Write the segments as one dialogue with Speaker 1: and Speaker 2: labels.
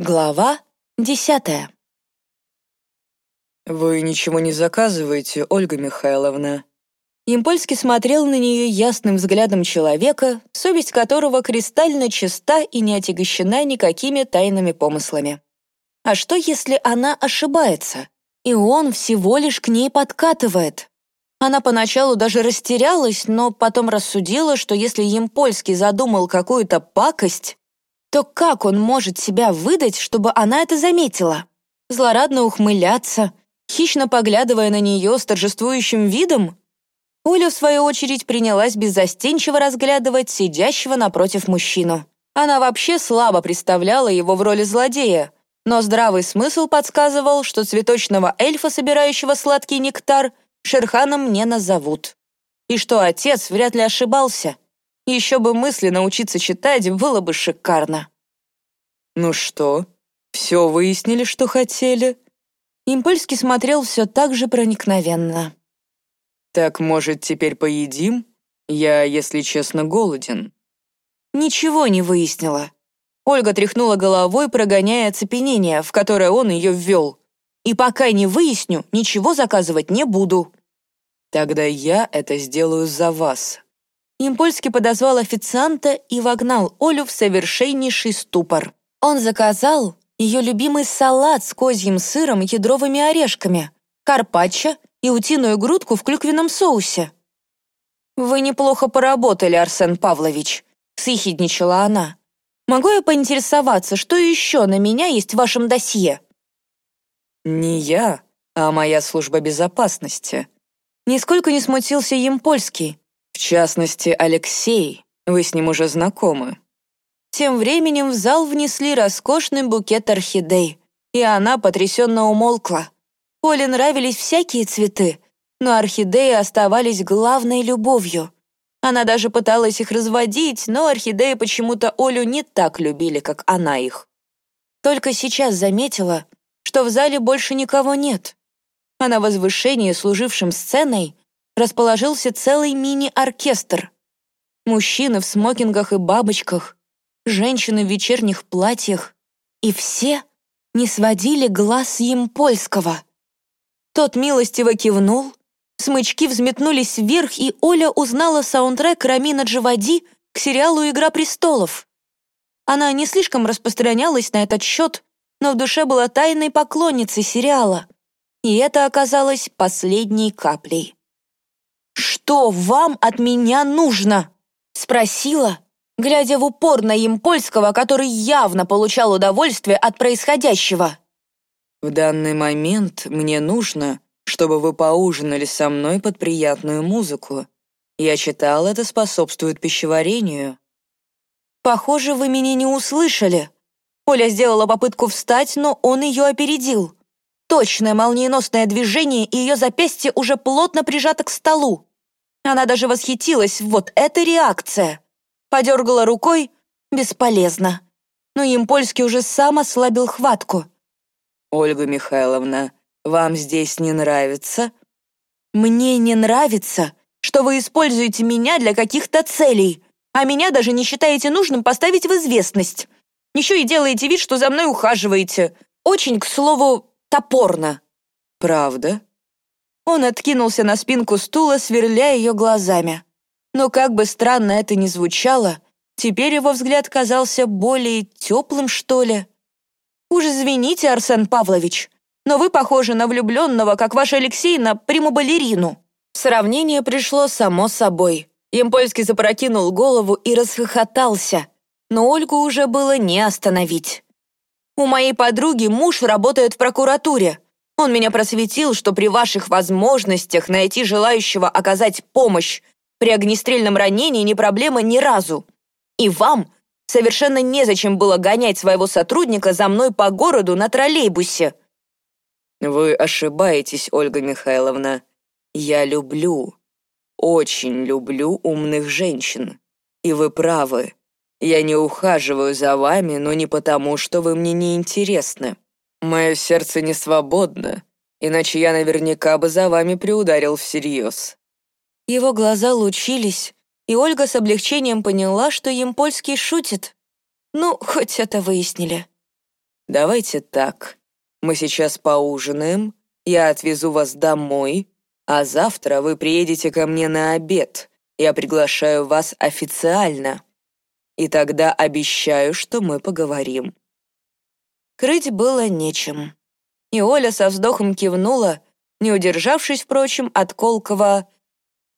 Speaker 1: Глава десятая.
Speaker 2: «Вы ничего не заказываете, Ольга Михайловна?»
Speaker 1: Импольский смотрел на нее ясным взглядом человека, совесть которого кристально чиста и не отягощена никакими тайными помыслами. А что, если она ошибается, и он всего лишь к ней подкатывает? Она поначалу даже растерялась, но потом рассудила, что если Емпольский задумал какую-то пакость, то как он может себя выдать, чтобы она это заметила? Злорадно ухмыляться, хищно поглядывая на нее с торжествующим видом? Оля, в свою очередь, принялась беззастенчиво разглядывать сидящего напротив мужчину. Она вообще слабо представляла его в роли злодея, но здравый смысл подсказывал, что цветочного эльфа, собирающего сладкий нектар, Шерханом не назовут. И что отец вряд ли ошибался — еще бы мысли научиться читать было бы шикарно.
Speaker 2: «Ну что, все выяснили, что хотели?»
Speaker 1: Импольский смотрел все так же проникновенно.
Speaker 2: «Так, может, теперь поедим? Я, если честно, голоден».
Speaker 1: Ничего не выяснила. Ольга тряхнула головой, прогоняя оцепенение, в которое он ее ввел. «И пока не выясню, ничего заказывать не буду».
Speaker 2: «Тогда я это сделаю за вас»,
Speaker 1: Импольский подозвал официанта и вогнал Олю в совершеннейший ступор. Он заказал ее любимый салат с козьим сыром и ядровыми орешками, карпаччо и утиную грудку в клюквенном соусе. «Вы неплохо поработали, Арсен Павлович», — съехидничала она. «Могу я поинтересоваться, что еще на меня есть в вашем досье?»
Speaker 2: «Не я, а моя служба безопасности».
Speaker 1: Нисколько не смутился Емпольский.
Speaker 2: В частности, Алексей. Вы с ним уже знакомы.
Speaker 1: Тем временем в зал внесли роскошный букет орхидей, и она потрясенно умолкла. Оле нравились всякие цветы, но орхидеи оставались главной любовью. Она даже пыталась их разводить, но орхидеи почему-то Олю не так любили, как она их. Только сейчас заметила, что в зале больше никого нет. А на возвышении, служившем сценой, расположился целый мини-оркестр. Мужчины в смокингах и бабочках, женщины в вечерних платьях. И все не сводили глаз с Емпольского. Тот милостиво кивнул, смычки взметнулись вверх, и Оля узнала саундтрек Рамина Джавади к сериалу «Игра престолов». Она не слишком распространялась на этот счет, но в душе была тайной поклонницей сериала. И это оказалось последней каплей. «Что вам от меня нужно?» — спросила, глядя в упор на Импольского, который явно получал удовольствие от происходящего.
Speaker 2: «В данный момент мне нужно, чтобы вы поужинали со мной под приятную музыку. Я читал, это способствует пищеварению».
Speaker 1: «Похоже, вы меня не услышали». Оля сделала попытку встать, но он ее опередил. Точное молниеносное движение, и ее запястье уже плотно прижато к столу. Она даже восхитилась, вот эта реакция. Подергала рукой, бесполезно. Но Емпольский уже сам ослабил хватку.
Speaker 2: «Ольга Михайловна, вам здесь не нравится?»
Speaker 1: «Мне не нравится, что вы используете меня для каких-то целей, а меня даже не считаете нужным поставить в известность. Еще и делаете вид, что за мной ухаживаете. Очень, к слову, топорно».
Speaker 2: «Правда?»
Speaker 1: Он откинулся на спинку стула, сверляя ее глазами. Но как бы странно это ни звучало, теперь его взгляд казался более теплым, что ли. «Уж извините, Арсен Павлович, но вы похожи на влюбленного, как ваш Алексей, на приму-балерину». Сравнение пришло само собой. Емпольский запрокинул голову и расхохотался, но Ольгу уже было не остановить. У моей подруги муж работает в прокуратуре. Он меня просветил, что при ваших возможностях найти желающего оказать помощь при огнестрельном ранении не проблема ни разу. И вам совершенно незачем было гонять своего сотрудника за мной по городу на троллейбусе».
Speaker 2: «Вы ошибаетесь, Ольга Михайловна. Я люблю, очень люблю умных женщин. И вы правы. Я не ухаживаю за вами, но не потому, что вы мне не интересны. Мое сердце не свободно, иначе я наверняка бы за вами приударил всерьез».
Speaker 1: Его глаза лучились, и Ольга с облегчением поняла, что им польский шутит. Ну, хоть это выяснили.
Speaker 2: Давайте так. Мы сейчас поужинаем, я отвезу вас домой, а завтра вы приедете ко мне на обед. Я приглашаю вас официально. И тогда обещаю, что мы поговорим».
Speaker 1: Крыть было нечем. И Оля со вздохом кивнула, не удержавшись, впрочем, от колкого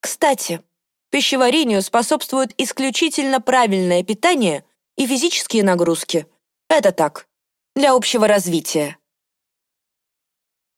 Speaker 1: «Кстати, пищеварению способствует исключительно правильное питание и физические нагрузки. Это так, для общего развития».